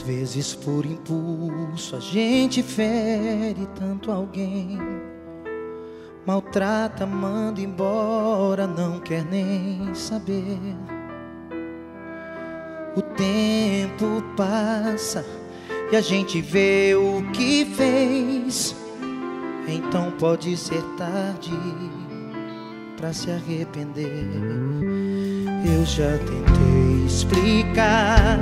vezes por impulso a gente fere tanto alguém. Maltrata, manda embora, não quer nem saber. O tempo passa e a gente vê o que fez. Então pode ser tarde para se arrepender. Eu já tentei explicar,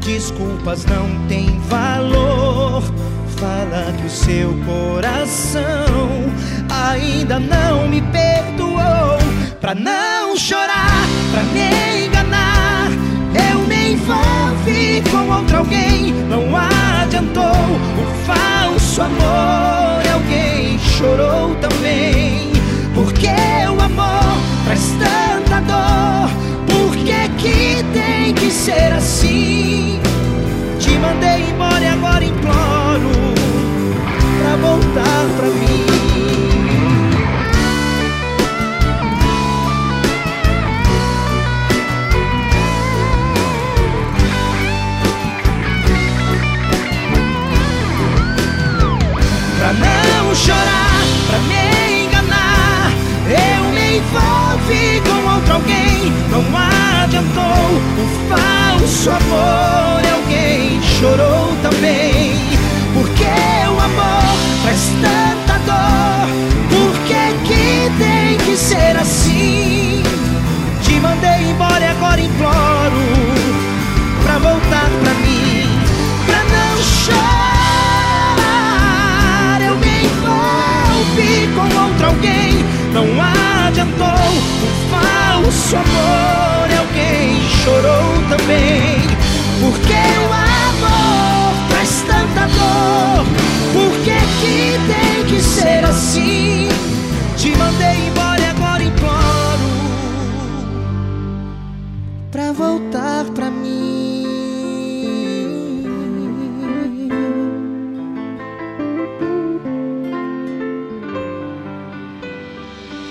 desculpas não têm valor. Fala que o seu coração ainda não me perdoou. Pra não chorar, pra me enganar, eu me envolvi com outro alguém. Não adiantou o falso amor, e alguém chorou ser assim? Te mandei embora e agora imploro o falso amor, alguém chorou também. Porque o amor faz tanta dor, por que que tem que ser assim? Te mandei embora e agora imploro também. Porque o amor traz tanta dor. Por que, que tem que ser assim? Te mandei embora e agora imploro pra voltar pra mim.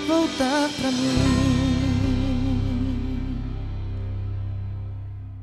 voltar pra mim.